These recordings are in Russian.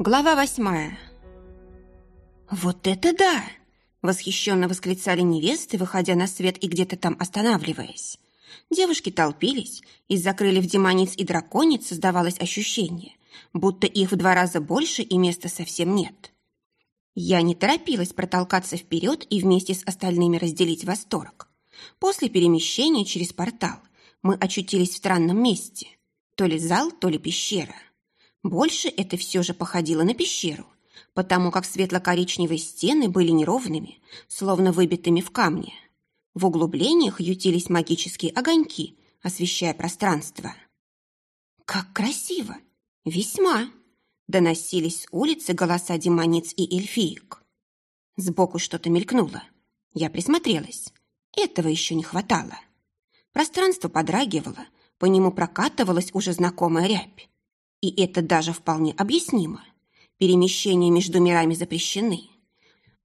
Глава восьмая. «Вот это да!» — восхищенно восклицали невесты, выходя на свет и где-то там останавливаясь. Девушки толпились, из-за крыльев демониц и дракониц создавалось ощущение, будто их в два раза больше и места совсем нет. Я не торопилась протолкаться вперед и вместе с остальными разделить восторг. После перемещения через портал мы очутились в странном месте. То ли зал, то ли пещера. Больше это все же походило на пещеру, потому как светло-коричневые стены были неровными, словно выбитыми в камне. В углублениях ютились магические огоньки, освещая пространство. «Как красиво! Весьма!» Доносились с улицы голоса демониц и эльфиек. Сбоку что-то мелькнуло. Я присмотрелась. Этого еще не хватало. Пространство подрагивало, по нему прокатывалась уже знакомая рябь. И это даже вполне объяснимо. Перемещения между мирами запрещены.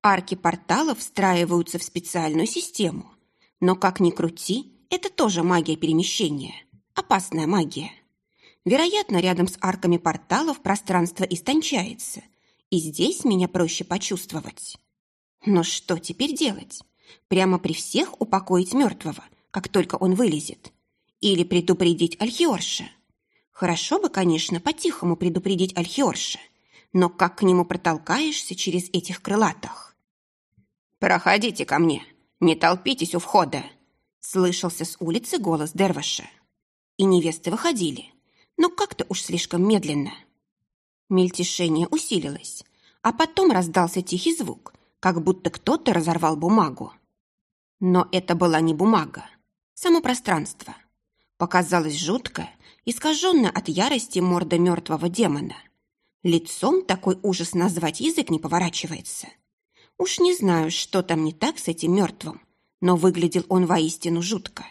Арки порталов встраиваются в специальную систему. Но как ни крути, это тоже магия перемещения. Опасная магия. Вероятно, рядом с арками порталов пространство истончается, и здесь меня проще почувствовать. Но что теперь делать? Прямо при всех упокоить мертвого, как только он вылезет? Или предупредить Альхиорша? Хорошо бы, конечно, по-тихому предупредить Альхиорша, но как к нему протолкаешься через этих крылатых? «Проходите ко мне, не толпитесь у входа!» Слышался с улицы голос Дерваша. И невесты выходили но как-то уж слишком медленно. Мельтешение усилилось, а потом раздался тихий звук, как будто кто-то разорвал бумагу. Но это была не бумага, само пространство. Показалось жуткое, искаженное от ярости морда мертвого демона. Лицом такой ужас назвать язык не поворачивается. Уж не знаю, что там не так с этим мертвым, но выглядел он воистину жутко.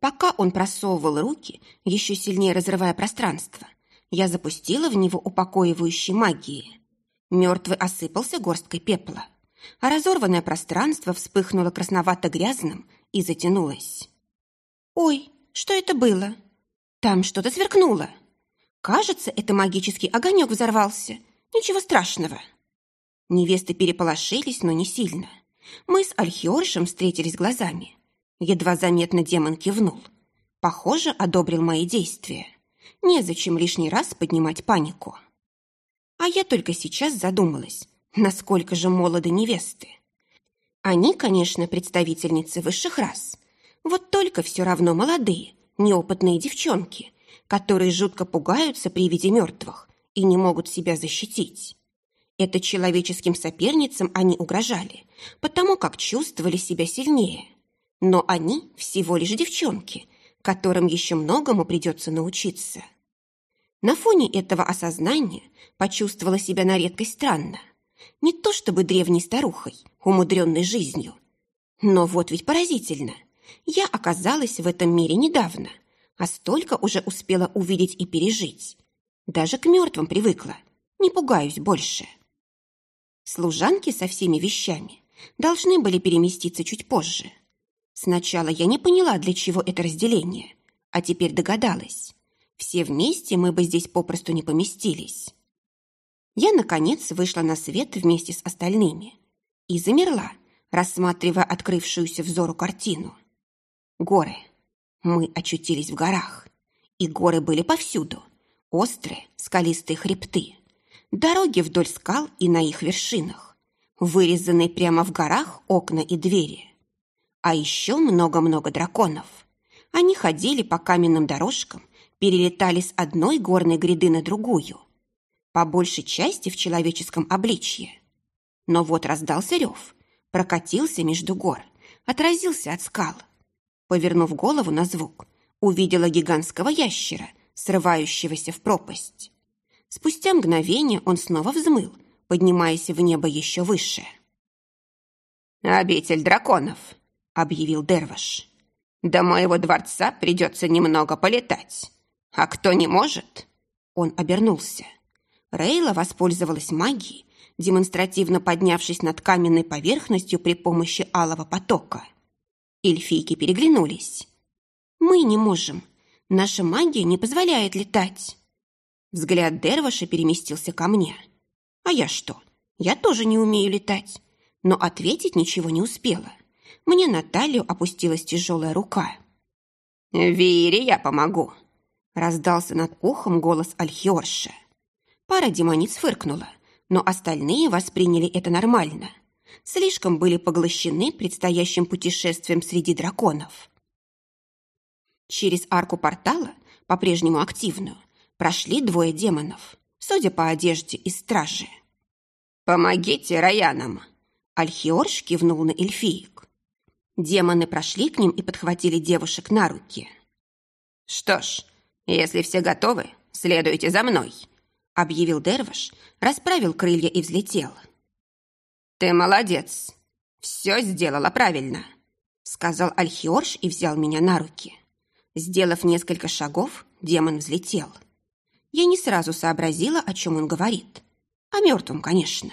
Пока он просовывал руки, еще сильнее разрывая пространство, я запустила в него упокоивающей магии. Мертвый осыпался горсткой пепла, а разорванное пространство вспыхнуло красновато-грязным и затянулось. «Ой, что это было? Там что-то сверкнуло. Кажется, это магический огонек взорвался. Ничего страшного». Невесты переполошились, но не сильно. Мы с Альхиоршем встретились глазами. Едва заметно демон кивнул. Похоже, одобрил мои действия. Незачем лишний раз поднимать панику. А я только сейчас задумалась, насколько же молоды невесты. Они, конечно, представительницы высших рас. Вот только все равно молодые, неопытные девчонки, которые жутко пугаются при виде мертвых и не могут себя защитить. Это человеческим соперницам они угрожали, потому как чувствовали себя сильнее – но они всего лишь девчонки, которым еще многому придется научиться. На фоне этого осознания почувствовала себя на редкость странно. Не то чтобы древней старухой, умудренной жизнью. Но вот ведь поразительно. Я оказалась в этом мире недавно, а столько уже успела увидеть и пережить. Даже к мертвым привыкла. Не пугаюсь больше. Служанки со всеми вещами должны были переместиться чуть позже. Сначала я не поняла, для чего это разделение, а теперь догадалась. Все вместе мы бы здесь попросту не поместились. Я, наконец, вышла на свет вместе с остальными и замерла, рассматривая открывшуюся взору картину. Горы. Мы очутились в горах. И горы были повсюду. Острые, скалистые хребты. Дороги вдоль скал и на их вершинах. Вырезанные прямо в горах окна и двери. А еще много-много драконов. Они ходили по каменным дорожкам, перелетали с одной горной гряды на другую. По большей части в человеческом обличье. Но вот раздался рев, прокатился между гор, отразился от скал. Повернув голову на звук, увидела гигантского ящера, срывающегося в пропасть. Спустя мгновение он снова взмыл, поднимаясь в небо еще выше. «Обитель драконов!» — объявил Дерваш. «До моего дворца придется немного полетать. А кто не может?» Он обернулся. Рейла воспользовалась магией, демонстративно поднявшись над каменной поверхностью при помощи алого потока. Эльфийки переглянулись. «Мы не можем. Наша магия не позволяет летать». Взгляд Дерваша переместился ко мне. А я что? Я тоже не умею летать. Но ответить ничего не успела. Мне на талию опустилась тяжелая рука. «Вире я помогу!» Раздался над ухом голос Альхиорша. Пара демониц фыркнула, но остальные восприняли это нормально. Слишком были поглощены предстоящим путешествием среди драконов. Через арку портала, по-прежнему активную, прошли двое демонов, судя по одежде из стражи. «Помогите Раянам!» Альхиорш кивнул на эльфиек. Демоны прошли к ним и подхватили девушек на руки. «Что ж, если все готовы, следуйте за мной», объявил Дерваш, расправил крылья и взлетел. «Ты молодец, все сделала правильно», сказал Альхиорш и взял меня на руки. Сделав несколько шагов, демон взлетел. Я не сразу сообразила, о чем он говорит. О мертвом, конечно.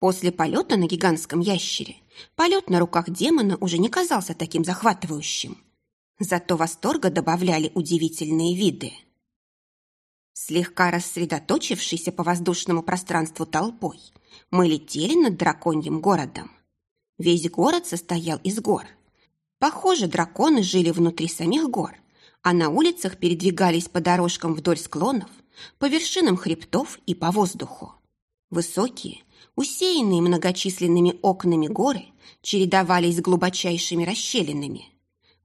После полета на гигантском ящере полет на руках демона уже не казался таким захватывающим. Зато восторга добавляли удивительные виды. Слегка рассредоточившийся по воздушному пространству толпой, мы летели над драконьим городом. Весь город состоял из гор. Похоже, драконы жили внутри самих гор, а на улицах передвигались по дорожкам вдоль склонов, по вершинам хребтов и по воздуху. Высокие, усеянные многочисленными окнами горы чередовались с глубочайшими расщелинами.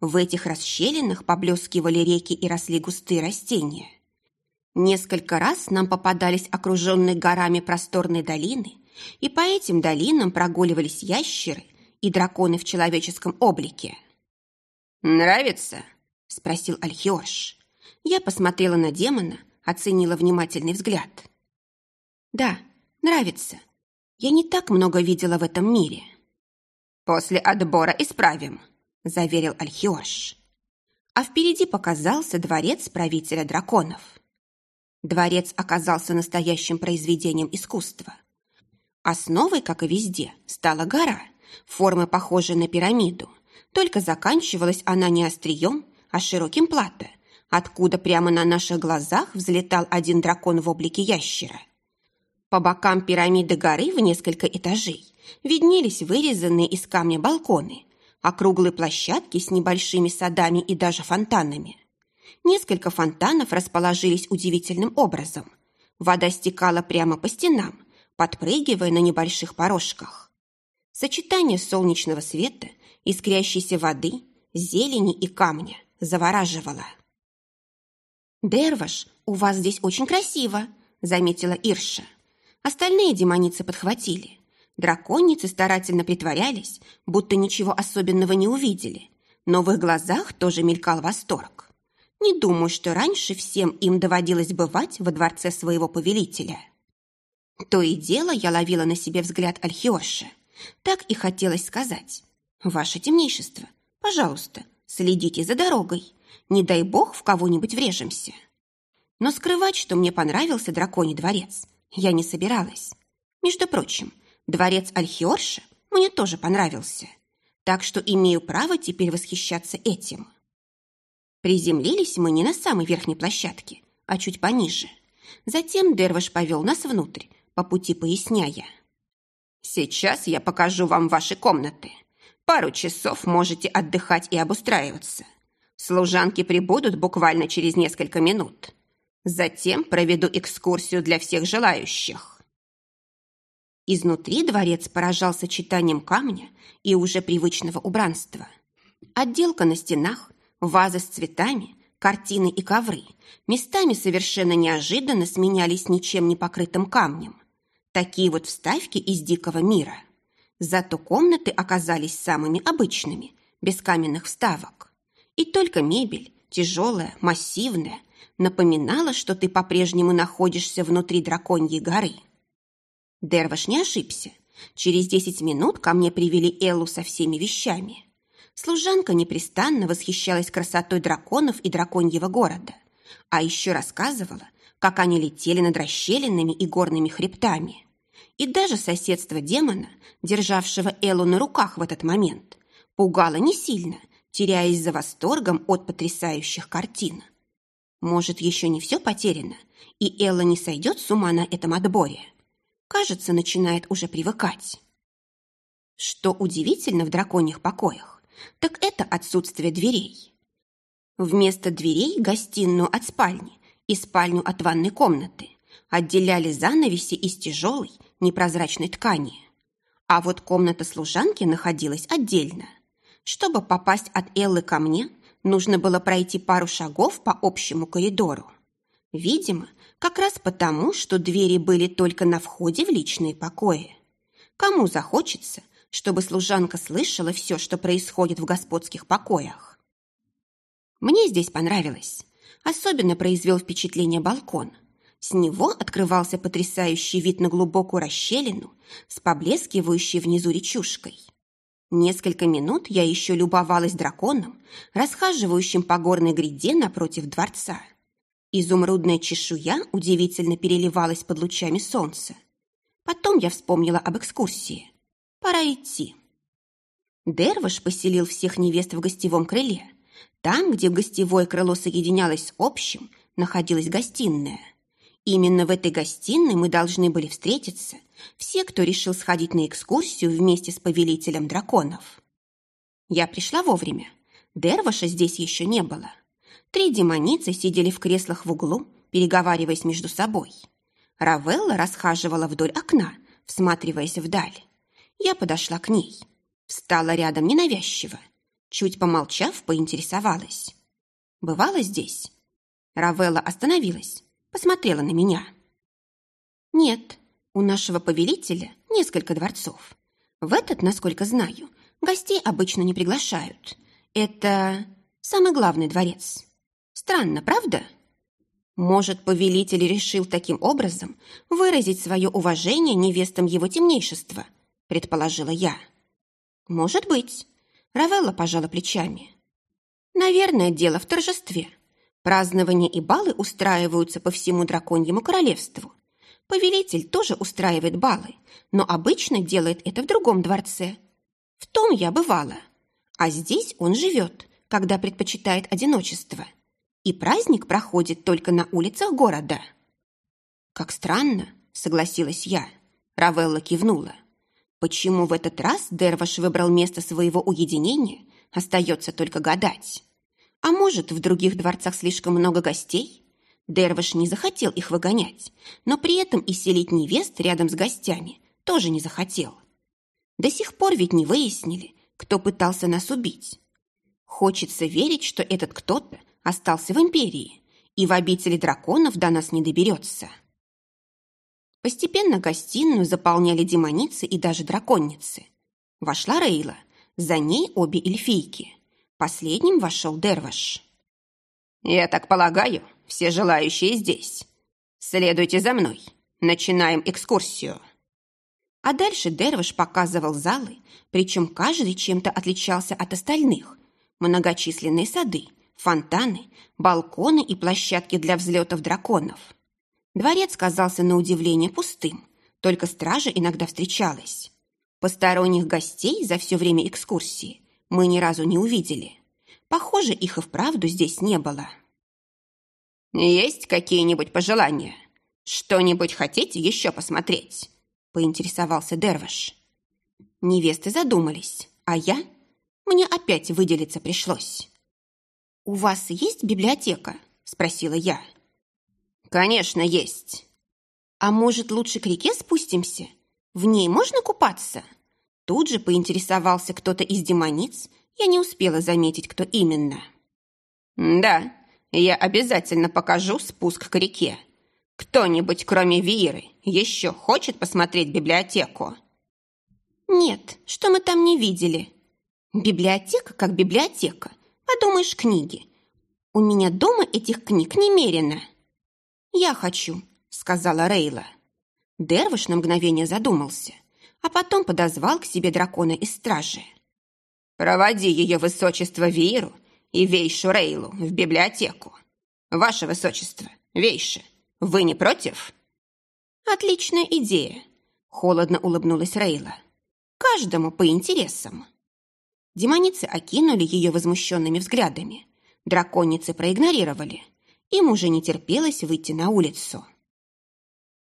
В этих расщелинах поблескивали реки и росли густые растения. Несколько раз нам попадались окруженные горами просторные долины, и по этим долинам прогуливались ящеры и драконы в человеческом облике. «Нравится?» – спросил Альхиош. Я посмотрела на демона, оценила внимательный взгляд. «Да, нравится. Я не так много видела в этом мире». «После отбора исправим», – заверил Альхиош. А впереди показался дворец правителя драконов. Дворец оказался настоящим произведением искусства. Основой, как и везде, стала гора, формы похожей на пирамиду, только заканчивалась она не острием, а широким плато, откуда прямо на наших глазах взлетал один дракон в облике ящера – по бокам пирамиды горы в несколько этажей виднелись вырезанные из камня балконы, округлые площадки с небольшими садами и даже фонтанами. Несколько фонтанов расположились удивительным образом. Вода стекала прямо по стенам, подпрыгивая на небольших порожках. Сочетание солнечного света, искрящейся воды, зелени и камня завораживало. «Дерваш, у вас здесь очень красиво», — заметила Ирша. Остальные демоницы подхватили. Драконицы старательно притворялись, будто ничего особенного не увидели, но в их глазах тоже мелькал восторг. Не думаю, что раньше всем им доводилось бывать во дворце своего повелителя. То и дело я ловила на себе взгляд Альхиоши. Так и хотелось сказать. «Ваше темнейшество, пожалуйста, следите за дорогой. Не дай бог в кого-нибудь врежемся». Но скрывать, что мне понравился драконий дворец, я не собиралась. Между прочим, дворец Альхиорша мне тоже понравился, так что имею право теперь восхищаться этим. Приземлились мы не на самой верхней площадке, а чуть пониже. Затем Дерваш повел нас внутрь, по пути поясняя. «Сейчас я покажу вам ваши комнаты. Пару часов можете отдыхать и обустраиваться. Служанки прибудут буквально через несколько минут. Затем проведу экскурсию для всех желающих. Изнутри дворец поражал сочетанием камня и уже привычного убранства. Отделка на стенах, вазы с цветами, картины и ковры местами совершенно неожиданно сменялись ничем не покрытым камнем. Такие вот вставки из дикого мира. Зато комнаты оказались самыми обычными, без каменных вставок. И только мебель, тяжелая, массивная, напоминала, что ты по-прежнему находишься внутри драконьей горы. Дерваш не ошибся. Через десять минут ко мне привели Эллу со всеми вещами. Служанка непрестанно восхищалась красотой драконов и драконьего города, а еще рассказывала, как они летели над расщелинами и горными хребтами. И даже соседство демона, державшего Эллу на руках в этот момент, пугало не сильно, теряясь за восторгом от потрясающих картин. Может, еще не все потеряно, и Элла не сойдет с ума на этом отборе. Кажется, начинает уже привыкать. Что удивительно в драконьих покоях, так это отсутствие дверей. Вместо дверей гостиную от спальни и спальню от ванной комнаты отделяли занавеси из тяжелой непрозрачной ткани. А вот комната служанки находилась отдельно. Чтобы попасть от Эллы ко мне, нужно было пройти пару шагов по общему коридору. Видимо, как раз потому, что двери были только на входе в личные покои. Кому захочется, чтобы служанка слышала все, что происходит в господских покоях? Мне здесь понравилось. Особенно произвел впечатление балкон. С него открывался потрясающий вид на глубокую расщелину с поблескивающей внизу речушкой. Несколько минут я еще любовалась драконом, расхаживающим по горной гряде напротив дворца. Изумрудная чешуя удивительно переливалась под лучами солнца. Потом я вспомнила об экскурсии. Пора идти. Дерваш поселил всех невест в гостевом крыле. Там, где гостевое крыло соединялось с общим, находилась гостиная. Именно в этой гостиной мы должны были встретиться, все, кто решил сходить на экскурсию вместе с повелителем драконов. Я пришла вовремя. Дерваша здесь еще не было. Три демоницы сидели в креслах в углу, переговариваясь между собой. Равелла расхаживала вдоль окна, всматриваясь вдаль. Я подошла к ней. Встала рядом ненавязчиво. Чуть помолчав, поинтересовалась. «Бывала здесь?» Равелла остановилась, посмотрела на меня. «Нет, у нашего повелителя несколько дворцов. В этот, насколько знаю, гостей обычно не приглашают. Это самый главный дворец. Странно, правда?» Может, повелитель решил таким образом выразить свое уважение невестам его темнейшества, предположила я. Может быть. Равелла пожала плечами. Наверное, дело в торжестве. Празднования и балы устраиваются по всему драконьему королевству. Повелитель тоже устраивает балы, но обычно делает это в другом дворце. В том я бывала. А здесь он живет, когда предпочитает одиночество. И праздник проходит только на улицах города. Как странно, согласилась я. Равелла кивнула. Почему в этот раз Дерваш выбрал место своего уединения, остается только гадать. А может, в других дворцах слишком много гостей? Дервиш не захотел их выгонять, но при этом и селить невест рядом с гостями тоже не захотел. До сих пор ведь не выяснили, кто пытался нас убить. Хочется верить, что этот кто-то остался в империи и в обители драконов до нас не доберется. Постепенно гостиную заполняли демоницы и даже драконницы. Вошла Рейла, за ней обе эльфийки – Последним вошел Дерваш. «Я так полагаю, все желающие здесь. Следуйте за мной. Начинаем экскурсию». А дальше Дерваш показывал залы, причем каждый чем-то отличался от остальных. Многочисленные сады, фонтаны, балконы и площадки для взлетов драконов. Дворец казался на удивление пустым, только стража иногда встречалась. Посторонних гостей за все время экскурсии мы ни разу не увидели. Похоже, их и вправду здесь не было. «Есть какие-нибудь пожелания? Что-нибудь хотите еще посмотреть?» поинтересовался Дерваш. Невесты задумались, а я? Мне опять выделиться пришлось. «У вас есть библиотека?» – спросила я. «Конечно, есть». «А может, лучше к реке спустимся? В ней можно купаться?» Тут же поинтересовался кто-то из демониц, я не успела заметить, кто именно. «Да, я обязательно покажу спуск к реке. Кто-нибудь, кроме Виры, еще хочет посмотреть библиотеку?» «Нет, что мы там не видели?» «Библиотека как библиотека. Подумаешь, книги. У меня дома этих книг немерено». «Я хочу», — сказала Рейла. Дервиш на мгновение задумался а потом подозвал к себе дракона из стражи. «Проводи ее высочество Виру и Вейшу Рейлу в библиотеку. Ваше высочество, Вейша, вы не против?» «Отличная идея», — холодно улыбнулась Рейла. «Каждому по интересам». Демоницы окинули ее возмущенными взглядами. Драконицы проигнорировали. Им уже не терпелось выйти на улицу.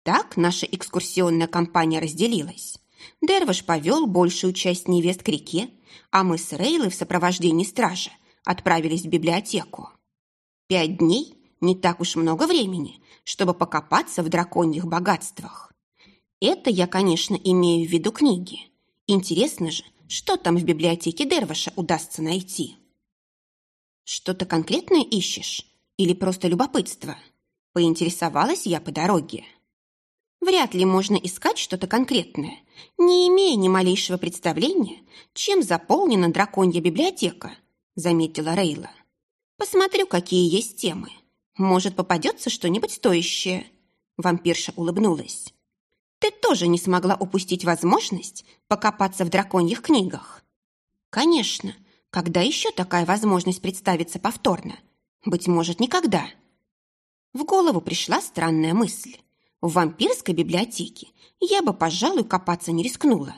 Так наша экскурсионная компания разделилась. Дерваш повел большую часть невест к реке, а мы с Рейлой в сопровождении стража отправились в библиотеку. Пять дней – не так уж много времени, чтобы покопаться в драконьих богатствах. Это я, конечно, имею в виду книги. Интересно же, что там в библиотеке Дерваша удастся найти. Что-то конкретное ищешь? Или просто любопытство? Поинтересовалась я по дороге. Вряд ли можно искать что-то конкретное, не имея ни малейшего представления, чем заполнена драконья библиотека, заметила Рейла. Посмотрю, какие есть темы. Может, попадется что-нибудь стоящее. Вампирша улыбнулась. Ты тоже не смогла упустить возможность покопаться в драконьих книгах? Конечно. Когда еще такая возможность представится повторно? Быть может, никогда. В голову пришла странная мысль. В вампирской библиотеке я бы, пожалуй, копаться не рискнула.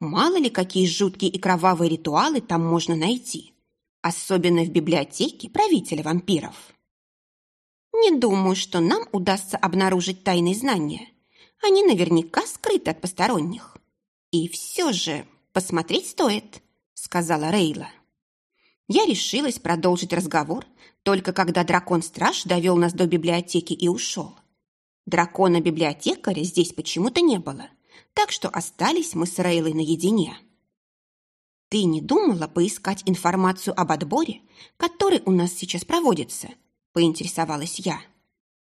Мало ли, какие жуткие и кровавые ритуалы там можно найти. Особенно в библиотеке правителя вампиров. Не думаю, что нам удастся обнаружить тайные знания. Они наверняка скрыты от посторонних. И все же посмотреть стоит, сказала Рейла. Я решилась продолжить разговор, только когда дракон-страж довел нас до библиотеки и ушел. Дракона-библиотекаря здесь почему-то не было, так что остались мы с Рейлой наедине. «Ты не думала поискать информацию об отборе, который у нас сейчас проводится?» – поинтересовалась я.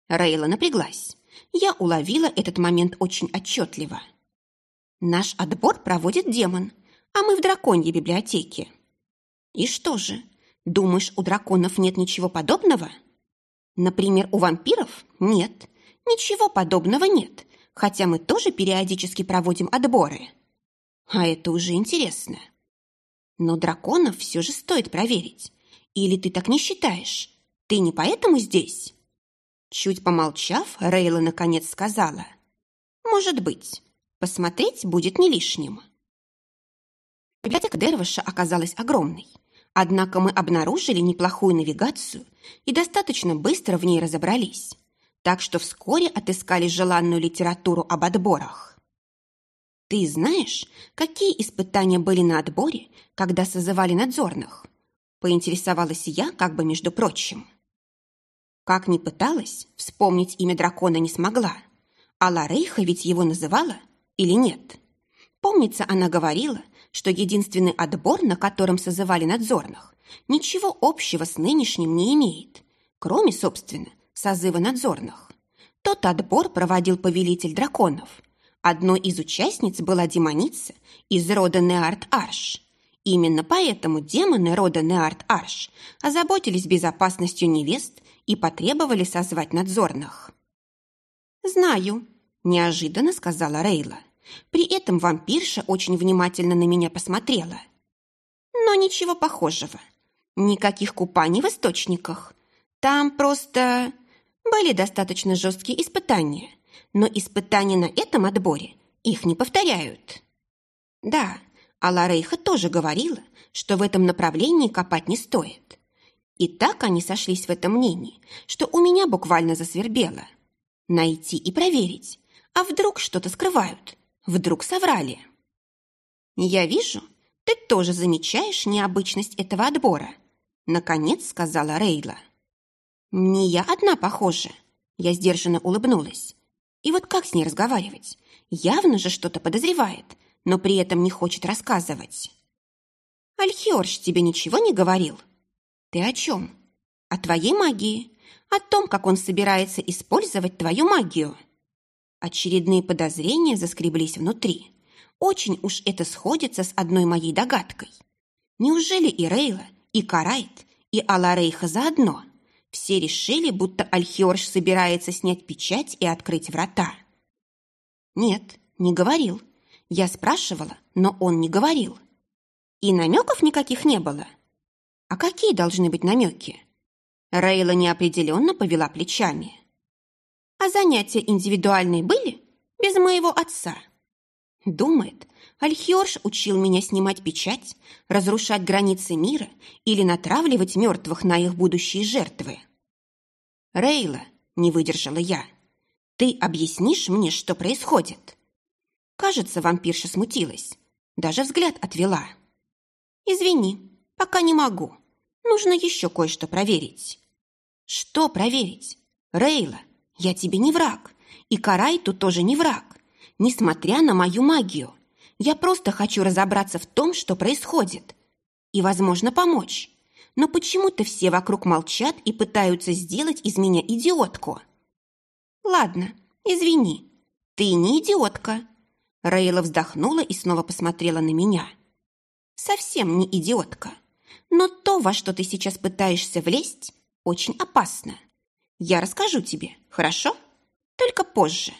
Рейла напряглась. Я уловила этот момент очень отчетливо. «Наш отбор проводит демон, а мы в драконьей библиотеке». «И что же, думаешь, у драконов нет ничего подобного?» «Например, у вампиров нет, Ничего подобного нет, хотя мы тоже периодически проводим отборы. А это уже интересно. Но драконов все же стоит проверить. Или ты так не считаешь? Ты не поэтому здесь?» Чуть помолчав, Рейла наконец сказала. «Может быть. Посмотреть будет не лишним». Библиотека Дерваша оказалась огромной. Однако мы обнаружили неплохую навигацию и достаточно быстро в ней разобрались так что вскоре отыскали желанную литературу об отборах. Ты знаешь, какие испытания были на отборе, когда созывали надзорных? Поинтересовалась я, как бы между прочим. Как ни пыталась, вспомнить имя дракона не смогла. А Ларейха ведь его называла или нет? Помнится, она говорила, что единственный отбор, на котором созывали надзорных, ничего общего с нынешним не имеет, кроме, собственно, созыва надзорных. Тот отбор проводил повелитель драконов. Одной из участниц была демоница из рода Неарт-Арш. Именно поэтому демоны рода Неарт-Арш озаботились безопасностью невест и потребовали созвать надзорных. «Знаю», – неожиданно сказала Рейла. При этом вампирша очень внимательно на меня посмотрела. Но ничего похожего. Никаких купаний в источниках. Там просто были достаточно жесткие испытания, но испытания на этом отборе их не повторяют. Да, Алла Рейха тоже говорила, что в этом направлении копать не стоит. И так они сошлись в этом мнении, что у меня буквально засвербело. Найти и проверить, а вдруг что-то скрывают, вдруг соврали. «Я вижу, ты тоже замечаешь необычность этого отбора», наконец сказала Рейла. «Не я одна, похоже». Я сдержанно улыбнулась. И вот как с ней разговаривать? Явно же что-то подозревает, но при этом не хочет рассказывать. «Альхиорш тебе ничего не говорил?» «Ты о чем?» «О твоей магии. О том, как он собирается использовать твою магию». Очередные подозрения заскреблись внутри. Очень уж это сходится с одной моей догадкой. Неужели и Рейла, и Карайт, и Аларейха заодно – все решили, будто Альхиорж собирается снять печать и открыть врата. Нет, не говорил. Я спрашивала, но он не говорил. И намеков никаких не было. А какие должны быть намеки? Рейла неопределенно повела плечами. А занятия индивидуальные были? Без моего отца. Думает, Альхиорж учил меня снимать печать, разрушать границы мира или натравливать мертвых на их будущие жертвы. Рейла, не выдержала я, ты объяснишь мне, что происходит? Кажется, вампирша смутилась, даже взгляд отвела. Извини, пока не могу. Нужно еще кое-что проверить. Что проверить? Рейла, я тебе не враг, и Карайту тоже не враг, несмотря на мою магию. Я просто хочу разобраться в том, что происходит, и, возможно, помочь. Но почему-то все вокруг молчат и пытаются сделать из меня идиотку. Ладно, извини, ты не идиотка. Рейла вздохнула и снова посмотрела на меня. Совсем не идиотка. Но то, во что ты сейчас пытаешься влезть, очень опасно. Я расскажу тебе, хорошо? Только позже.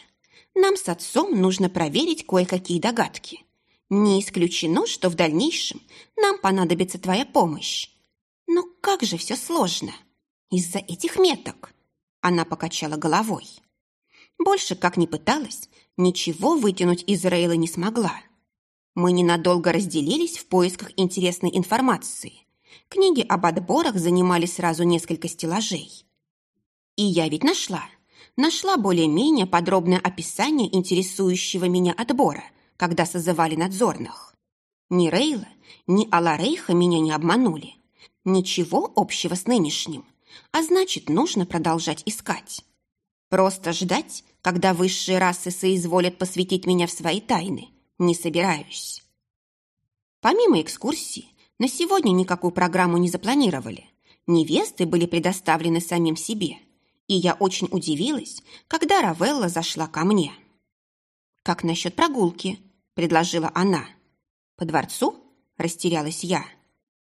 Нам с отцом нужно проверить кое-какие догадки. Не исключено, что в дальнейшем нам понадобится твоя помощь. Но как же все сложно. Из-за этих меток. Она покачала головой. Больше, как ни пыталась, ничего вытянуть из Рейла не смогла. Мы ненадолго разделились в поисках интересной информации. Книги об отборах занимали сразу несколько стеллажей. И я ведь нашла. Нашла более-менее подробное описание интересующего меня отбора, когда созывали надзорных. Ни Рейла, ни Аларейха меня не обманули. Ничего общего с нынешним. А значит, нужно продолжать искать. Просто ждать, когда высшие расы соизволят посвятить меня в свои тайны, не собираюсь. Помимо экскурсии, на сегодня никакую программу не запланировали. Невесты были предоставлены самим себе – и я очень удивилась, когда Равелла зашла ко мне. «Как насчет прогулки?» – предложила она. «По дворцу?» – растерялась я.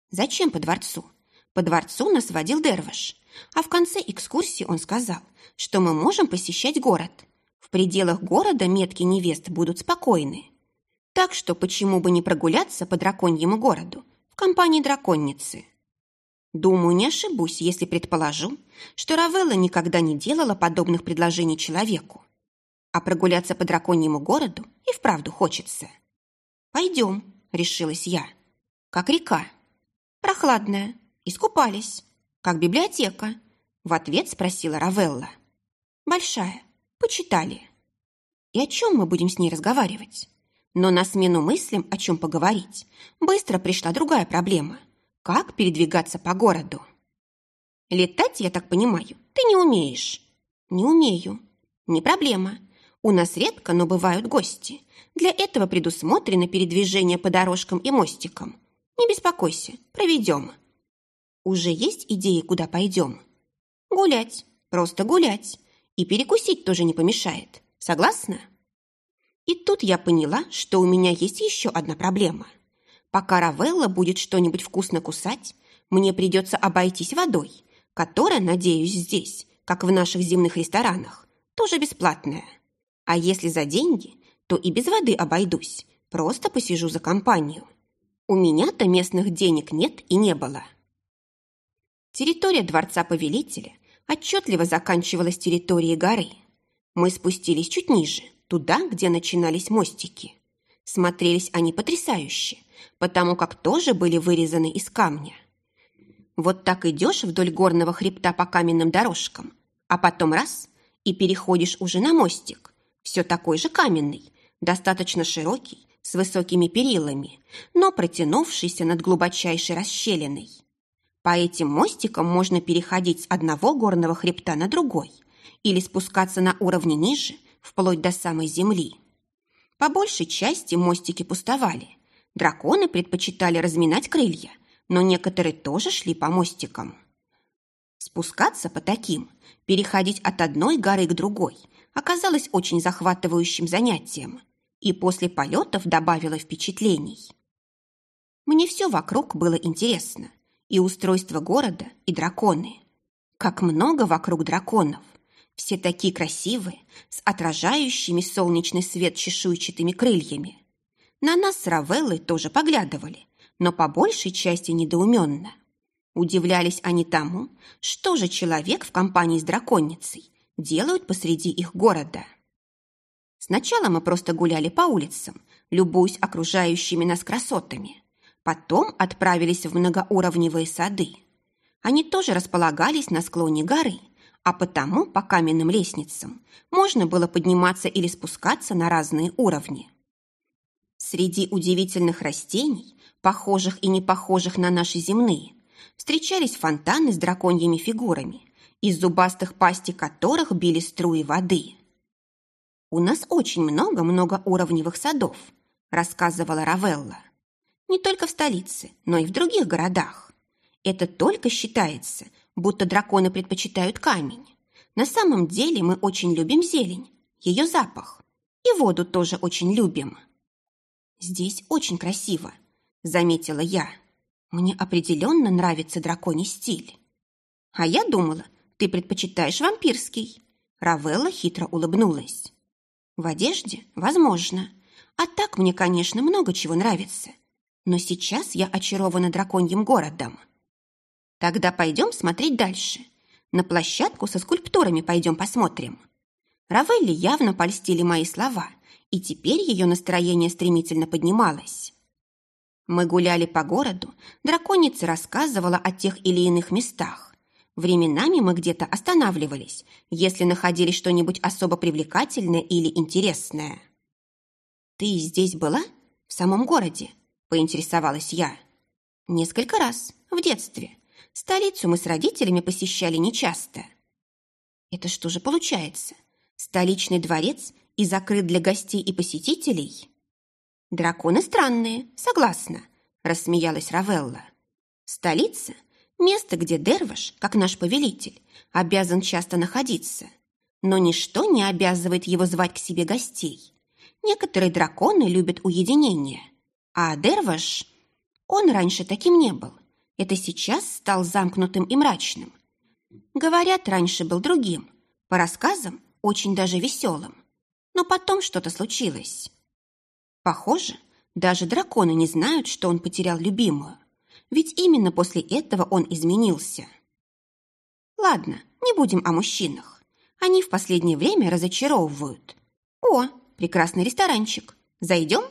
«Зачем по дворцу?» По дворцу нас водил Дерваш, а в конце экскурсии он сказал, что мы можем посещать город. В пределах города метки невест будут спокойны. Так что почему бы не прогуляться по драконьему городу в компании драконницы? Думаю, не ошибусь, если предположу, что Равелла никогда не делала подобных предложений человеку. А прогуляться по драконьему городу и вправду хочется. «Пойдем», — решилась я. «Как река». «Прохладная. Искупались. Как библиотека», — в ответ спросила Равелла. «Большая. Почитали». «И о чем мы будем с ней разговаривать?» Но на смену мыслям, о чем поговорить, быстро пришла другая проблема — как передвигаться по городу? Летать, я так понимаю, ты не умеешь. Не умею. Не проблема. У нас редко, но бывают гости. Для этого предусмотрено передвижение по дорожкам и мостикам. Не беспокойся, проведем. Уже есть идеи, куда пойдем? Гулять, просто гулять. И перекусить тоже не помешает. Согласна? И тут я поняла, что у меня есть еще одна проблема – Пока Равелла будет что-нибудь вкусно кусать, мне придется обойтись водой, которая, надеюсь, здесь, как в наших земных ресторанах, тоже бесплатная. А если за деньги, то и без воды обойдусь, просто посижу за компанию. У меня-то местных денег нет и не было. Территория дворца повелителя отчетливо заканчивалась территорией горы. Мы спустились чуть ниже, туда, где начинались мостики. Смотрелись они потрясающе, потому как тоже были вырезаны из камня. Вот так идешь вдоль горного хребта по каменным дорожкам, а потом раз – и переходишь уже на мостик, все такой же каменный, достаточно широкий, с высокими перилами, но протянувшийся над глубочайшей расщелиной. По этим мостикам можно переходить с одного горного хребта на другой или спускаться на уровне ниже, вплоть до самой земли. По большей части мостики пустовали. Драконы предпочитали разминать крылья, но некоторые тоже шли по мостикам. Спускаться по таким, переходить от одной горы к другой, оказалось очень захватывающим занятием и после полетов добавило впечатлений. Мне все вокруг было интересно. И устройство города, и драконы. Как много вокруг драконов. Все такие красивые, с отражающими солнечный свет чешуйчатыми крыльями. На нас с Равеллой тоже поглядывали, но по большей части недоуменно. Удивлялись они тому, что же человек в компании с драконницей делают посреди их города. Сначала мы просто гуляли по улицам, любуясь окружающими нас красотами. Потом отправились в многоуровневые сады. Они тоже располагались на склоне горы, а потому по каменным лестницам можно было подниматься или спускаться на разные уровни. Среди удивительных растений, похожих и не похожих на наши земные, встречались фонтаны с драконьими фигурами, из зубастых пасти которых били струи воды. «У нас очень много многоуровневых садов», рассказывала Равелла. «Не только в столице, но и в других городах. Это только считается, будто драконы предпочитают камень. На самом деле мы очень любим зелень, ее запах. И воду тоже очень любим». «Здесь очень красиво», — заметила я. «Мне определенно нравится драконий стиль». «А я думала, ты предпочитаешь вампирский». Равелла хитро улыбнулась. «В одежде? Возможно. А так мне, конечно, много чего нравится. Но сейчас я очарована драконьим городом». «Тогда пойдем смотреть дальше. На площадку со скульптурами пойдем посмотрим». Равелле явно польстили мои слова — и теперь ее настроение стремительно поднималось. Мы гуляли по городу, драконица рассказывала о тех или иных местах. Временами мы где-то останавливались, если находили что-нибудь особо привлекательное или интересное. «Ты здесь была? В самом городе?» – поинтересовалась я. «Несколько раз, в детстве. Столицу мы с родителями посещали нечасто». «Это что же получается? Столичный дворец и закрыт для гостей и посетителей? Драконы странные, согласна, рассмеялась Равелла. Столица – место, где Дерваш, как наш повелитель, обязан часто находиться. Но ничто не обязывает его звать к себе гостей. Некоторые драконы любят уединение, а Дерваш, он раньше таким не был. Это сейчас стал замкнутым и мрачным. Говорят, раньше был другим, по рассказам, очень даже веселым. Но потом что-то случилось. Похоже, даже драконы не знают, что он потерял любимую. Ведь именно после этого он изменился. Ладно, не будем о мужчинах. Они в последнее время разочаровывают. О, прекрасный ресторанчик. Зайдем?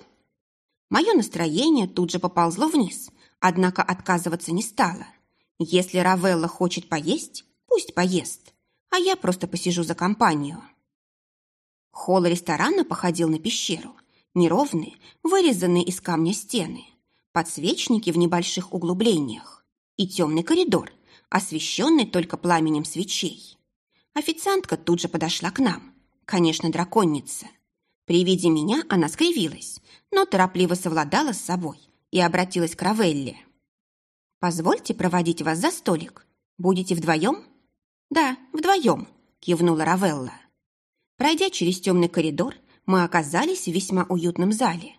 Мое настроение тут же поползло вниз, однако отказываться не стало. Если Равелла хочет поесть, пусть поест, а я просто посижу за компанию. Холл ресторана походил на пещеру. Неровные, вырезанные из камня стены, подсвечники в небольших углублениях и темный коридор, освещенный только пламенем свечей. Официантка тут же подошла к нам. Конечно, драконница. При виде меня она скривилась, но торопливо совладала с собой и обратилась к Равелле. «Позвольте проводить вас за столик. Будете вдвоем?» «Да, вдвоем», — кивнула Равелла. Пройдя через темный коридор, мы оказались в весьма уютном зале.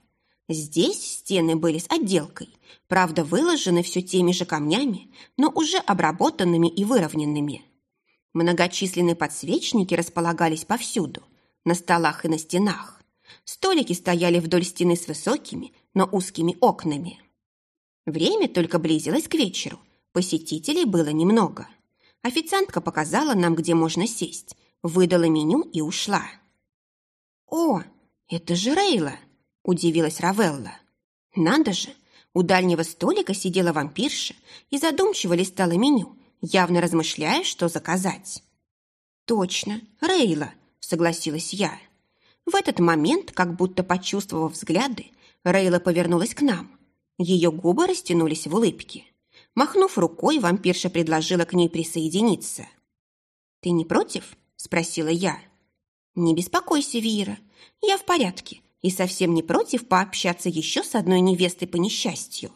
Здесь стены были с отделкой, правда, выложены все теми же камнями, но уже обработанными и выровненными. Многочисленные подсвечники располагались повсюду, на столах и на стенах. Столики стояли вдоль стены с высокими, но узкими окнами. Время только близилось к вечеру, посетителей было немного. Официантка показала нам, где можно сесть, выдала меню и ушла. «О, это же Рейла!» – удивилась Равелла. «Надо же! У дальнего столика сидела вампирша и задумчиво листала меню, явно размышляя, что заказать». «Точно, Рейла!» – согласилась я. В этот момент, как будто почувствовав взгляды, Рейла повернулась к нам. Ее губы растянулись в улыбке. Махнув рукой, вампирша предложила к ней присоединиться. «Ты не против?» Спросила я. «Не беспокойся, Вира, я в порядке и совсем не против пообщаться еще с одной невестой по несчастью».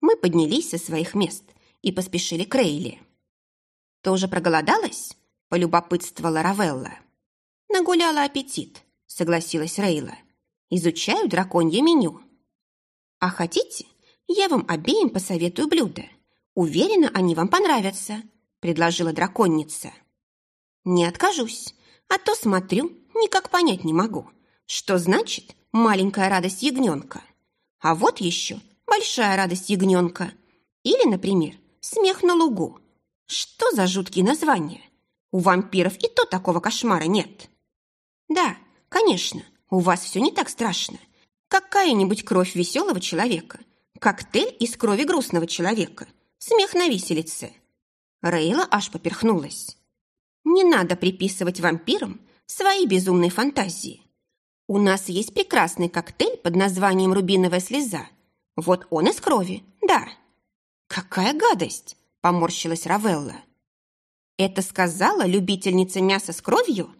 Мы поднялись со своих мест и поспешили к Рейли. «Тоже проголодалась?» – полюбопытствовала Равелла. «Нагуляла аппетит», – согласилась Рейла. «Изучаю драконье меню». «А хотите, я вам обеим посоветую блюда. Уверена, они вам понравятся», – предложила драконница. Не откажусь, а то смотрю, никак понять не могу, что значит маленькая радость ягненка. А вот еще большая радость ягненка. Или, например, смех на лугу. Что за жуткие названия? У вампиров и то такого кошмара нет. Да, конечно, у вас все не так страшно. Какая-нибудь кровь веселого человека, коктейль из крови грустного человека, смех на виселице. Рейла аж поперхнулась. Не надо приписывать вампирам свои безумные фантазии. У нас есть прекрасный коктейль под названием «Рубиновая слеза». Вот он из крови, да. Какая гадость, поморщилась Равелла. Это сказала любительница мяса с кровью?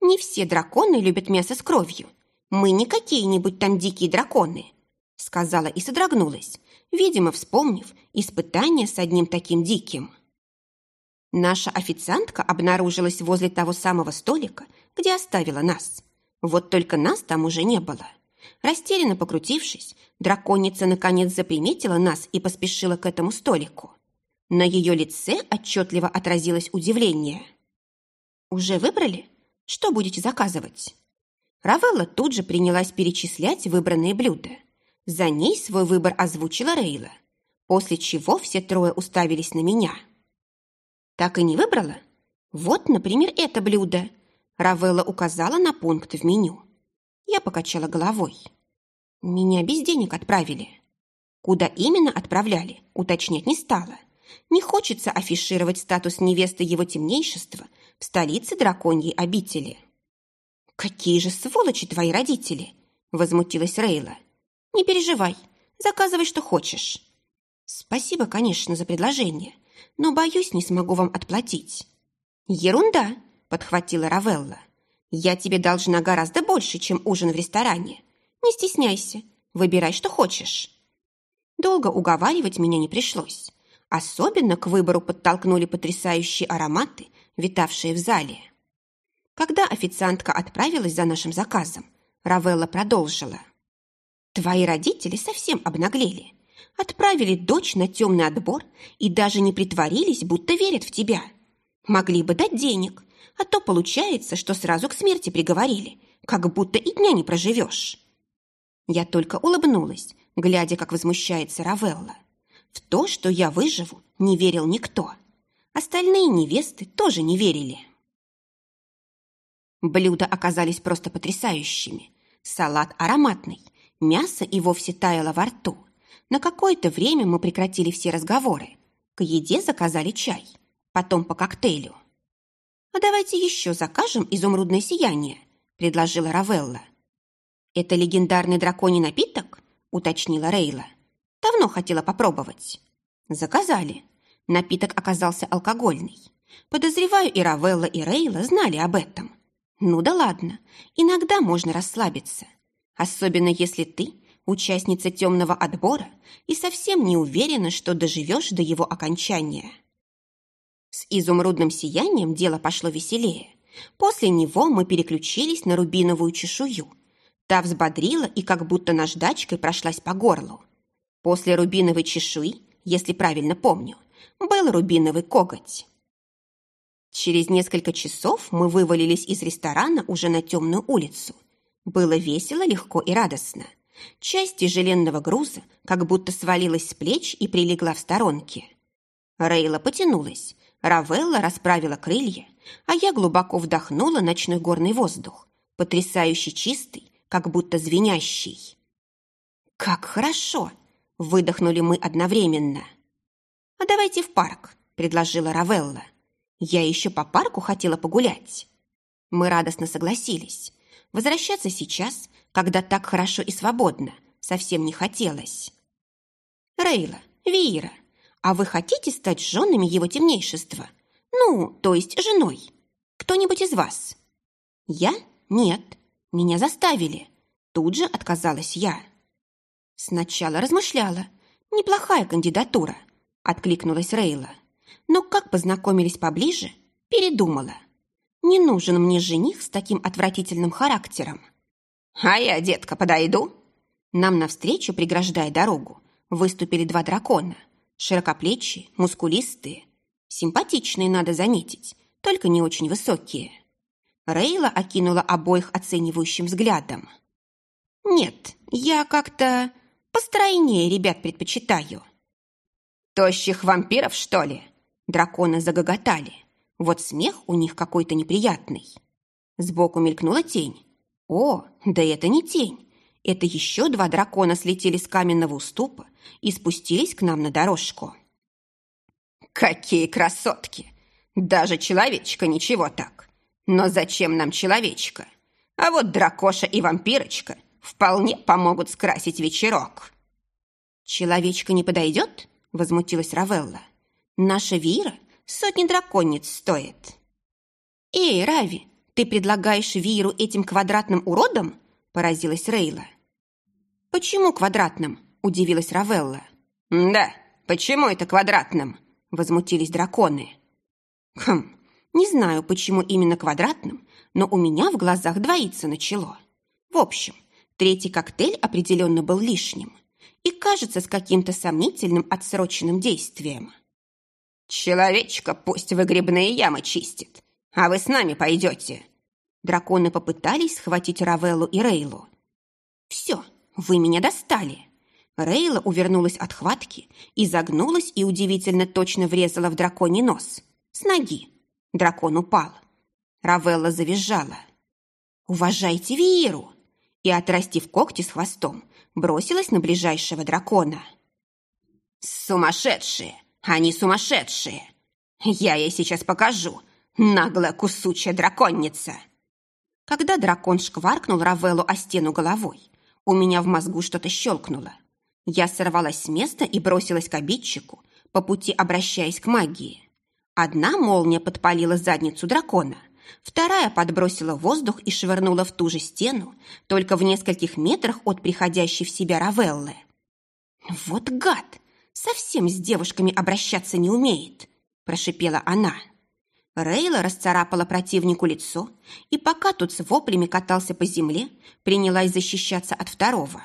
Не все драконы любят мясо с кровью. Мы не какие-нибудь там дикие драконы, сказала и содрогнулась, видимо, вспомнив испытание с одним таким диким. Наша официантка обнаружилась возле того самого столика, где оставила нас. Вот только нас там уже не было. Растерянно покрутившись, драконица наконец заприметила нас и поспешила к этому столику. На ее лице отчетливо отразилось удивление. «Уже выбрали? Что будете заказывать?» Равелла тут же принялась перечислять выбранные блюда. За ней свой выбор озвучила Рейла, после чего все трое уставились на меня. «Так и не выбрала? Вот, например, это блюдо», Равелла указала на пункт в меню. Я покачала головой. Меня без денег отправили. Куда именно отправляли, уточнять не стала. Не хочется афишировать статус невесты его темнейшества в столице драконьей обители. «Какие же сволочи твои родители!» – возмутилась Рейла. «Не переживай, заказывай, что хочешь». «Спасибо, конечно, за предложение, но, боюсь, не смогу вам отплатить». «Ерунда!» подхватила Равелла. «Я тебе должна гораздо больше, чем ужин в ресторане. Не стесняйся, выбирай, что хочешь». Долго уговаривать меня не пришлось. Особенно к выбору подтолкнули потрясающие ароматы, витавшие в зале. Когда официантка отправилась за нашим заказом, Равелла продолжила. «Твои родители совсем обнаглели. Отправили дочь на темный отбор и даже не притворились, будто верят в тебя. Могли бы дать денег, а то получается, что сразу к смерти приговорили, как будто и дня не проживешь. Я только улыбнулась, глядя, как возмущается Равелла. В то, что я выживу, не верил никто. Остальные невесты тоже не верили. Блюда оказались просто потрясающими. Салат ароматный, мясо и вовсе таяло во рту. На какое-то время мы прекратили все разговоры. К еде заказали чай, потом по коктейлю. «А давайте еще закажем изумрудное сияние», — предложила Равелла. «Это легендарный драконий напиток?» — уточнила Рейла. «Давно хотела попробовать». Заказали. Напиток оказался алкогольный. Подозреваю, и Равелла, и Рейла знали об этом. Ну да ладно, иногда можно расслабиться. Особенно если ты участница темного отбора и совсем не уверена, что доживешь до его окончания. С изумрудным сиянием дело пошло веселее. После него мы переключились на рубиновую чешую. Та взбодрила и как будто наждачкой прошлась по горлу. После рубиновой чешуи, если правильно помню, был рубиновый коготь. Через несколько часов мы вывалились из ресторана уже на темную улицу. Было весело, легко и радостно. Часть тяжеленного груза как будто свалилась с плеч и прилегла в сторонке. Рейла потянулась, Равелла расправила крылья, а я глубоко вдохнула ночной горный воздух, потрясающе чистый, как будто звенящий. «Как хорошо!» — выдохнули мы одновременно. «А давайте в парк», — предложила Равелла. «Я еще по парку хотела погулять». Мы радостно согласились. Возвращаться сейчас, когда так хорошо и свободно, совсем не хотелось. «Рейла, Виира, а вы хотите стать женами его темнейшества? Ну, то есть женой. Кто-нибудь из вас? Я? Нет. Меня заставили. Тут же отказалась я. Сначала размышляла. Неплохая кандидатура, откликнулась Рейла. Но как познакомились поближе, передумала. Не нужен мне жених с таким отвратительным характером. А я, детка, подойду. Нам навстречу, преграждая дорогу, выступили два дракона – Широкоплечие, мускулистые. Симпатичные, надо заметить, только не очень высокие. Рейла окинула обоих оценивающим взглядом. «Нет, я как-то постройнее ребят предпочитаю». «Тощих вампиров, что ли?» Драконы загоготали. Вот смех у них какой-то неприятный. Сбоку мелькнула тень. «О, да это не тень. Это еще два дракона слетели с каменного уступа и спустились к нам на дорожку. «Какие красотки! Даже человечка ничего так. Но зачем нам человечка? А вот дракоша и вампирочка вполне помогут скрасить вечерок». «Человечка не подойдет?» — возмутилась Равелла. «Наша Вира сотни драконниц стоит». «Эй, Рави, ты предлагаешь Виру этим квадратным уродам?» — поразилась Рейла. «Почему квадратным?» — удивилась Равелла. «Да, почему это квадратным?» — возмутились драконы. «Хм, не знаю, почему именно квадратным, но у меня в глазах двоится начало. В общем, третий коктейль определенно был лишним и кажется с каким-то сомнительным отсроченным действием. «Человечка пусть выгребные ямы чистит, а вы с нами пойдете». Драконы попытались схватить Равеллу и Рейлу. «Все, вы меня достали!» Рейла увернулась от хватки, изогнулась и удивительно точно врезала в драконий нос. С ноги. Дракон упал. Равелла завизжала. «Уважайте Виеру!» И, отрастив когти с хвостом, бросилась на ближайшего дракона. «Сумасшедшие! Они сумасшедшие! Я ей сейчас покажу, наглая кусучая драконница!» Когда дракон шкваркнул Равеллу о стену головой, у меня в мозгу что-то щелкнуло. Я сорвалась с места и бросилась к обидчику, по пути обращаясь к магии. Одна молния подпалила задницу дракона, вторая подбросила воздух и швырнула в ту же стену, только в нескольких метрах от приходящей в себя Равеллы. «Вот гад! Совсем с девушками обращаться не умеет!» – прошипела она. Рейла расцарапала противнику лицо, и пока тот с воплями катался по земле, принялась защищаться от второго.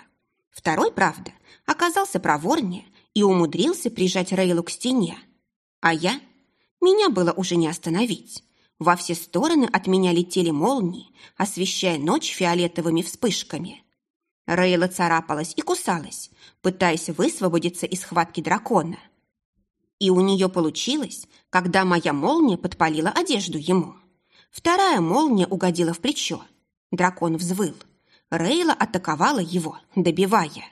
Второй, правда, оказался проворнее и умудрился прижать Рейлу к стене. А я? Меня было уже не остановить. Во все стороны от меня летели молнии, освещая ночь фиолетовыми вспышками. Рейла царапалась и кусалась, пытаясь высвободиться из схватки дракона. И у нее получилось, когда моя молния подпалила одежду ему. Вторая молния угодила в плечо. Дракон взвыл. Рейла атаковала его, добивая.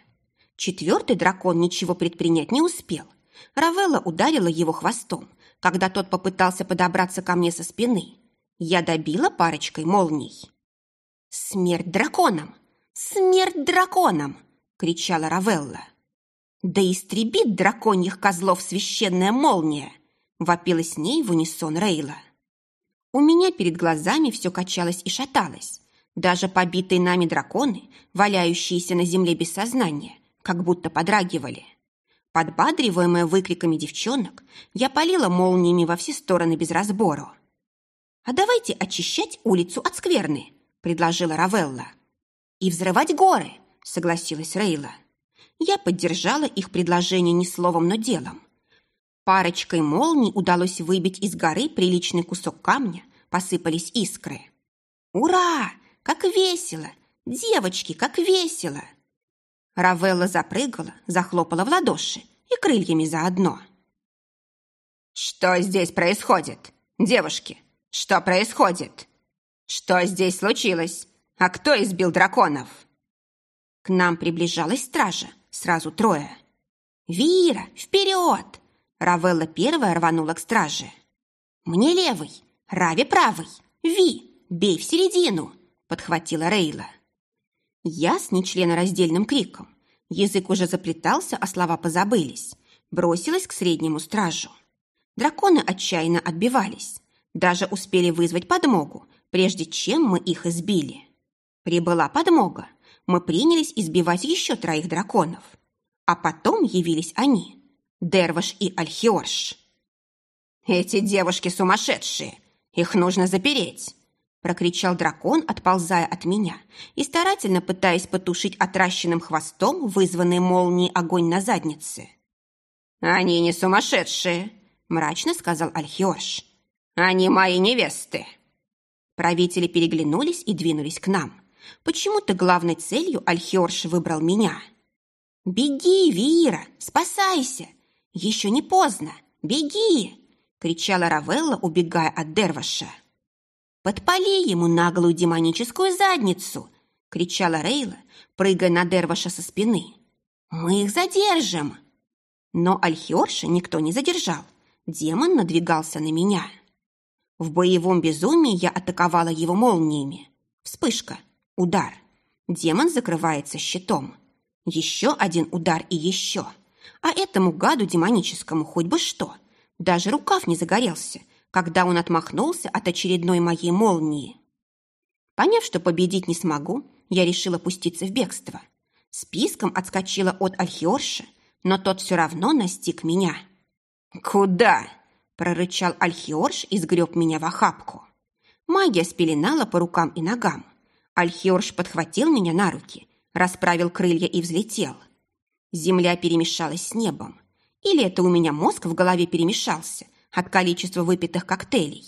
Четвертый дракон ничего предпринять не успел. Равелла ударила его хвостом, когда тот попытался подобраться ко мне со спины. Я добила парочкой молний. «Смерть драконам! Смерть драконам!» — кричала Равелла. «Да истребит драконьих козлов священная молния!» Вопила с ней в унисон Рейла. У меня перед глазами все качалось и шаталось. Даже побитые нами драконы, валяющиеся на земле без сознания, как будто подрагивали. Подбадриваемая выкриками девчонок, я полила молниями во все стороны без разбору. «А давайте очищать улицу от скверны», — предложила Равелла. «И взрывать горы», — согласилась Рейла. Я поддержала их предложение не словом, но делом. Парочкой молний удалось выбить из горы приличный кусок камня, посыпались искры. «Ура! Как весело! Девочки, как весело!» Равелла запрыгала, захлопала в ладоши и крыльями заодно. «Что здесь происходит? Девушки, что происходит? Что здесь случилось? А кто избил драконов?» К нам приближалась стража, Сразу трое. «Вира, вперед!» Равелла первая рванула к страже. «Мне левый, Рави правый, Ви, бей в середину!» подхватила Рейла. Я с нечленораздельным криком. Язык уже заплетался, а слова позабылись. Бросилась к среднему стражу. Драконы отчаянно отбивались. Даже успели вызвать подмогу, прежде чем мы их избили. Прибыла подмога, мы принялись избивать еще троих драконов. А потом явились они, Дерваш и Альхиорш. «Эти девушки сумасшедшие! Их нужно запереть!» прокричал дракон, отползая от меня и старательно пытаясь потушить отращенным хвостом вызванный молнией огонь на заднице. «Они не сумасшедшие!» мрачно сказал Альхиорш. «Они мои невесты!» Правители переглянулись и двинулись к нам. Почему-то главной целью Альхиорш выбрал меня. «Беги, Вира, спасайся! Еще не поздно! Беги!» — кричала Равелла, убегая от Дерваша. «Подпали ему наглую демоническую задницу!» — кричала Рейла, прыгая на Дерваша со спины. «Мы их задержим!» Но Альхиорша никто не задержал. Демон надвигался на меня. В боевом безумии я атаковала его молниями. Вспышка, удар. Демон закрывается щитом. Еще один удар и еще. А этому гаду демоническому хоть бы что. Даже рукав не загорелся, когда он отмахнулся от очередной моей молнии. Поняв, что победить не смогу, я решила пуститься в бегство. Списком отскочила от Альхиорша, но тот все равно настиг меня. «Куда?» – прорычал Альхиорш и сгреб меня в охапку. Магия спеленала по рукам и ногам. Альхиорш подхватил меня на руки, расправил крылья и взлетел. Земля перемешалась с небом. Или это у меня мозг в голове перемешался от количества выпитых коктейлей.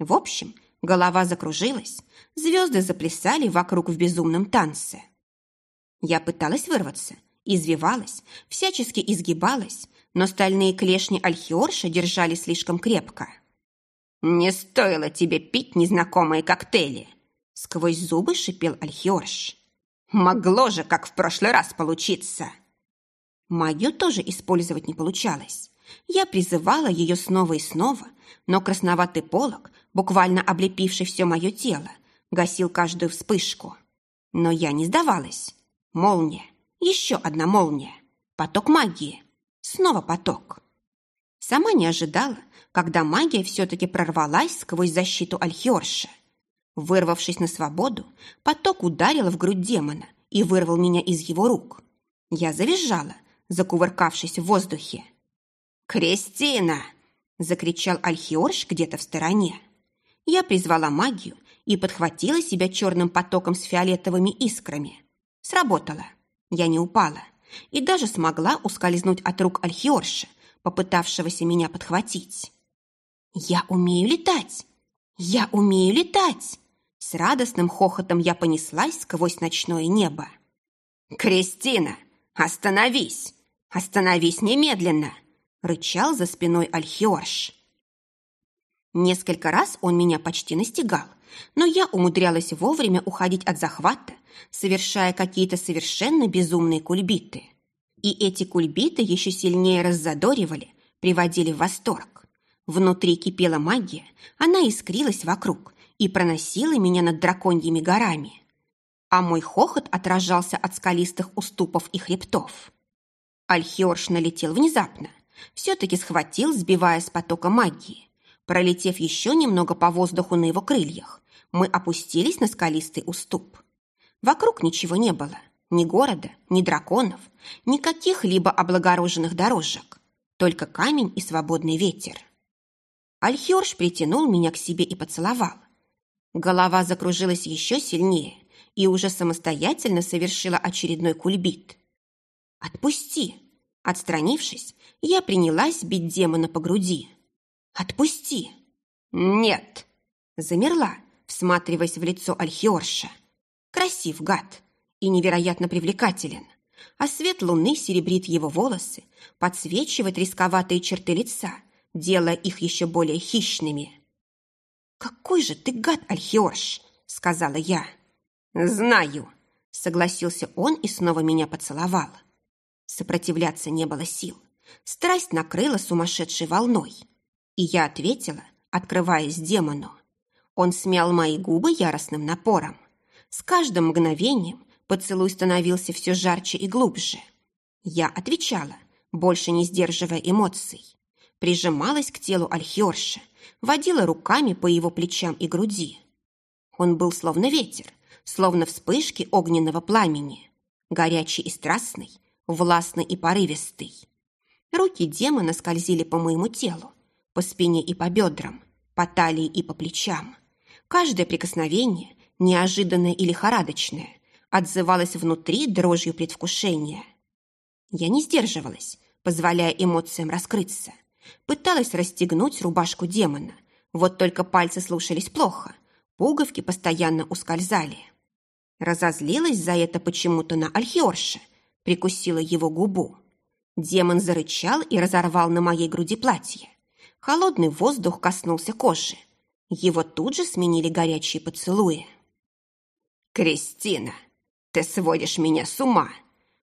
В общем, голова закружилась, звезды заплясали вокруг в безумном танце. Я пыталась вырваться, извивалась, всячески изгибалась, но стальные клешни Альхиорша держали слишком крепко. «Не стоило тебе пить незнакомые коктейли!» Сквозь зубы шипел Альхиорш. «Могло же, как в прошлый раз, получиться!» Магию тоже использовать не получалось. Я призывала ее снова и снова, но красноватый полог, буквально облепивший все мое тело, гасил каждую вспышку. Но я не сдавалась. Молния, еще одна молния, поток магии, снова поток. Сама не ожидала, когда магия все-таки прорвалась сквозь защиту Альхиорша. Вырвавшись на свободу, поток ударил в грудь демона и вырвал меня из его рук. Я завизжала, закувыркавшись в воздухе. «Кристина!» – закричал Альхиорш где-то в стороне. Я призвала магию и подхватила себя черным потоком с фиолетовыми искрами. Сработало. Я не упала и даже смогла ускользнуть от рук Альхиорша, попытавшегося меня подхватить. «Я умею летать! Я умею летать!» С радостным хохотом я понеслась сквозь ночное небо. «Кристина, остановись! Остановись немедленно!» рычал за спиной Альхиорш. Несколько раз он меня почти настигал, но я умудрялась вовремя уходить от захвата, совершая какие-то совершенно безумные кульбиты. И эти кульбиты еще сильнее раззадоривали, приводили в восторг. Внутри кипела магия, она искрилась вокруг и проносила меня над драконьими горами. А мой хохот отражался от скалистых уступов и хребтов. Альхиорш налетел внезапно, все-таки схватил, сбивая с потока магии. Пролетев еще немного по воздуху на его крыльях, мы опустились на скалистый уступ. Вокруг ничего не было. Ни города, ни драконов, ни каких-либо облагороженных дорожек. Только камень и свободный ветер. Альхиорш притянул меня к себе и поцеловал. Голова закружилась еще сильнее и уже самостоятельно совершила очередной кульбит. «Отпусти!» Отстранившись, я принялась бить демона по груди. «Отпусти!» «Нет!» Замерла, всматриваясь в лицо Альхиорша. Красив гад и невероятно привлекателен, а свет луны серебрит его волосы, подсвечивает рисковатые черты лица, делая их еще более хищными. «Какой же ты гад, Альхиорш!» — сказала я. «Знаю!» — согласился он и снова меня поцеловал. Сопротивляться не было сил. Страсть накрыла сумасшедшей волной. И я ответила, открываясь демону. Он смял мои губы яростным напором. С каждым мгновением поцелуй становился все жарче и глубже. Я отвечала, больше не сдерживая эмоций. Прижималась к телу Альхиорша, водила руками по его плечам и груди. Он был словно ветер, словно вспышки огненного пламени, горячий и страстный, властный и порывистый. Руки демона скользили по моему телу, по спине и по бедрам, по талии и по плечам. Каждое прикосновение, неожиданное и лихорадочное, отзывалось внутри дрожью предвкушения. Я не сдерживалась, позволяя эмоциям раскрыться. Пыталась расстегнуть рубашку демона, вот только пальцы слушались плохо, пуговки постоянно ускользали. Разозлилась за это почему-то на Альхиорше, прикусила его губу. Демон зарычал и разорвал на моей груди платье. Холодный воздух коснулся кожи. Его тут же сменили горячие поцелуи. «Кристина, ты сводишь меня с ума!»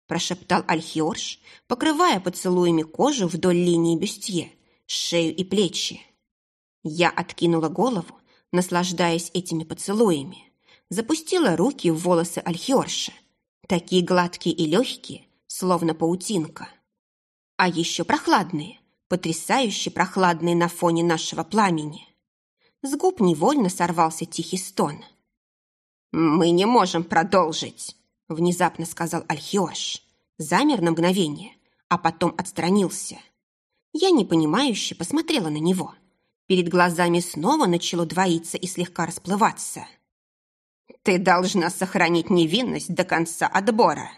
Прошептал Альхиорш, покрывая поцелуями кожу вдоль линии бюстье, шею и плечи. Я откинула голову, наслаждаясь этими поцелуями, запустила руки в волосы Альхиорши, такие гладкие и легкие, словно паутинка. А еще прохладные, потрясающе прохладные на фоне нашего пламени. С губ невольно сорвался тихий стон. «Мы не можем продолжить», — внезапно сказал Альхиош. Замер на мгновение, а потом отстранился. Я непонимающе посмотрела на него. Перед глазами снова начало двоиться и слегка расплываться. «Ты должна сохранить невинность до конца отбора».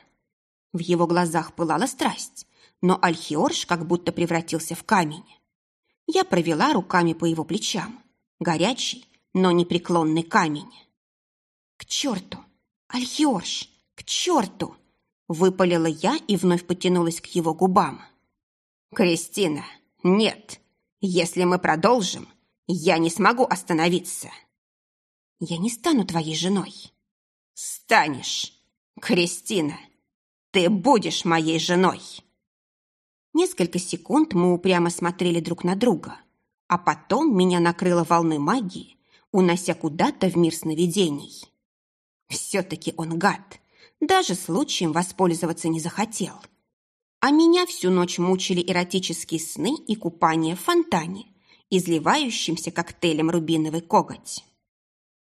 В его глазах пылала страсть, но Альхиорш как будто превратился в камень. Я провела руками по его плечам. Горячий, но непреклонный камень. «К черту! Альхиорш! К черту!» Выпалила я и вновь потянулась к его губам. «Кристина, нет! Если мы продолжим, я не смогу остановиться!» «Я не стану твоей женой!» «Станешь! Кристина, ты будешь моей женой!» Несколько секунд мы упрямо смотрели друг на друга. А потом меня накрыло волной магии, унося куда-то в мир сновидений. Все-таки он гад. Даже случаем воспользоваться не захотел. А меня всю ночь мучили эротические сны и купания в фонтане, изливающимся коктейлем рубиновый коготь.